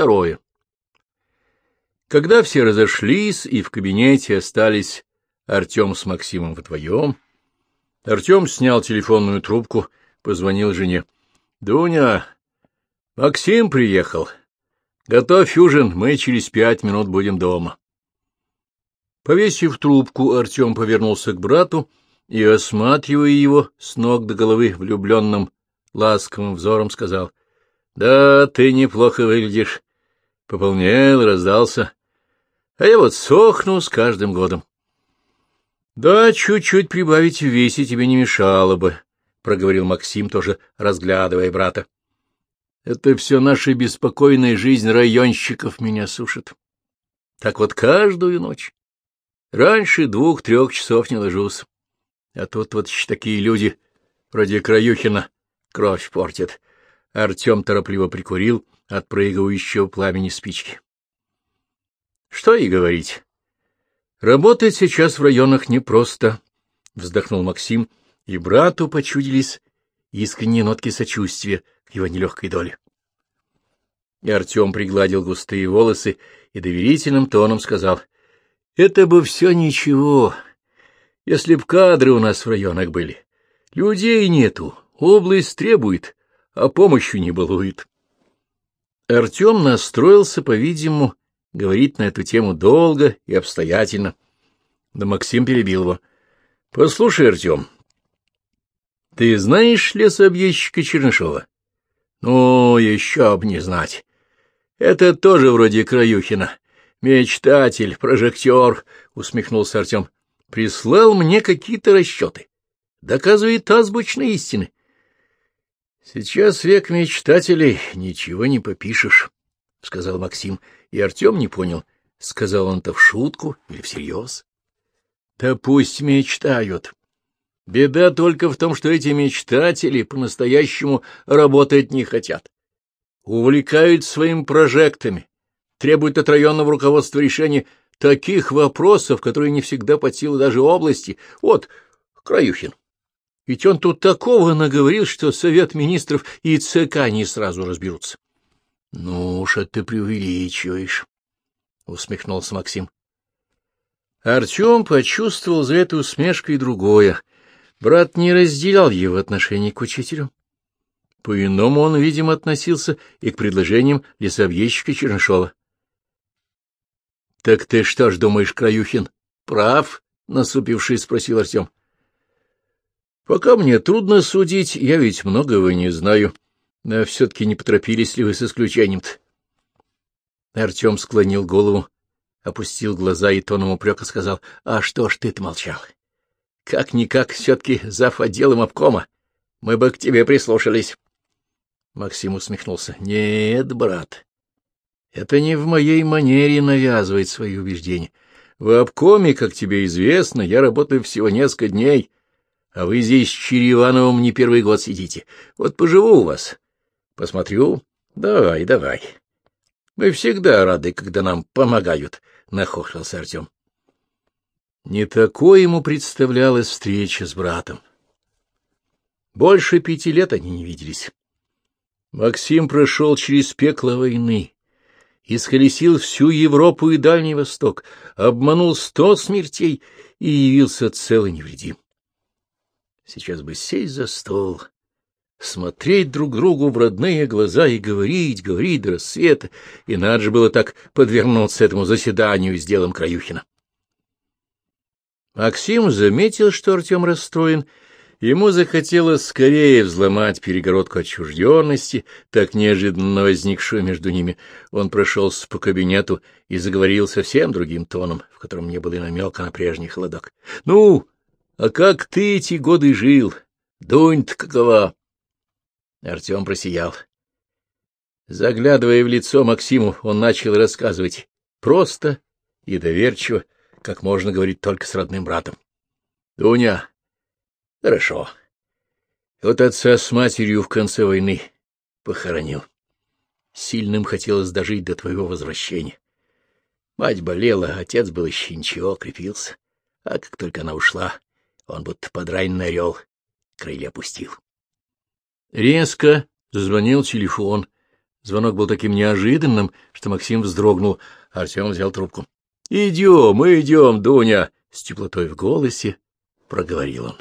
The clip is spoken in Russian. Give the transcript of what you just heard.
Второе. Когда все разошлись и в кабинете остались Артем с Максимом вдвоем, Артем снял телефонную трубку, позвонил жене. — Дуня, Максим приехал. Готовь ужин, мы через пять минут будем дома. Повесив трубку, Артем повернулся к брату и, осматривая его с ног до головы влюбленным, ласковым взором, сказал, — Да, ты неплохо выглядишь. Пополнел, раздался. А я вот сохну с каждым годом. — Да, чуть-чуть прибавить в весе тебе не мешало бы, — проговорил Максим, тоже разглядывая брата. — Это все наша беспокойная жизнь районщиков меня сушит. Так вот каждую ночь. Раньше двух-трех часов не ложусь. А тут вот такие люди, вроде Краюхина, кровь портят. Артем торопливо прикурил от проигрывающего пламени спички. Что и говорить. Работать сейчас в районах непросто, — вздохнул Максим, и брату почудились искренние нотки сочувствия к его нелегкой доле. И Артем пригладил густые волосы и доверительным тоном сказал, — Это бы все ничего, если б кадры у нас в районах были. Людей нету, область требует, а помощью не балует. Артем настроился, по-видимому, говорить на эту тему долго и обстоятельно. Да Максим перебил его. — Послушай, Артем, ты знаешь лесообъездчика Чернышова? — Ну, еще б не знать. Это тоже вроде Краюхина. Мечтатель, прожектор, — усмехнулся Артем. — Прислал мне какие-то расчеты. Доказывает азбучные истины. — Сейчас век мечтателей, ничего не попишешь, — сказал Максим, и Артем не понял, сказал он это в шутку или всерьез. — Да пусть мечтают. Беда только в том, что эти мечтатели по-настоящему работать не хотят. Увлекают своими прожектами, требуют от районного руководства решения таких вопросов, которые не всегда под силу даже области. Вот, Краюхин. Ведь он тут такого наговорил, что Совет Министров и ЦК не сразу разберутся. — Ну уж это ты преувеличиваешь, — усмехнулся Максим. Артем почувствовал за этой усмешкой другое. Брат не разделял его отношение к учителю. По-иному он, видимо, относился и к предложениям лесообъездчика Чернышова. — Так ты что ж думаешь, Краюхин, прав? — насупившись, спросил Артем. — Пока мне трудно судить, я ведь многого не знаю. Но все-таки не поторопились ли вы с исключением-то? Артем склонил голову, опустил глаза и тоном упрека сказал, — А что ж ты-то молчал? Как-никак все-таки зав. отделом обкома. Мы бы к тебе прислушались. Максим усмехнулся. — Нет, брат, это не в моей манере навязывать свои убеждения. В обкоме, как тебе известно, я работаю всего несколько дней, а вы здесь с Черевановым не первый год сидите. Вот поживу у вас, Посмотрю. Давай, давай. Мы всегда рады, когда нам помогают, — нахохлился Артем. Не такой ему представлялась встреча с братом. Больше пяти лет они не виделись. Максим прошел через пекло войны, исколесил всю Европу и Дальний Восток, обманул сто смертей и явился целый невредим. Сейчас бы сесть за стол, смотреть друг другу в родные глаза и говорить, говорить до рассвета, и надо же было так подвернуться этому заседанию с делом Краюхина. Максим заметил, что Артем расстроен, ему захотелось скорее взломать перегородку отчужденности, так неожиданно возникшую между ними. Он прошелся по кабинету и заговорил совсем другим тоном, в котором не было и намека на прежний холодок. — Ну, а как ты эти годы жил? Дунь-то какова? Артем просиял. Заглядывая в лицо Максиму, он начал рассказывать просто и доверчиво, как можно говорить только с родным братом. — Дуня, хорошо. Вот отца с матерью в конце войны похоронил. Сильным хотелось дожить до твоего возвращения. Мать болела, отец был еще ничего, крепился. А как только она ушла, он будто подраненный орел крылья опустил. Резко зазвонил телефон. Звонок был таким неожиданным, что Максим вздрогнул, а Артем взял трубку. — Идем, идем, Дуня! — с теплотой в голосе проговорил он.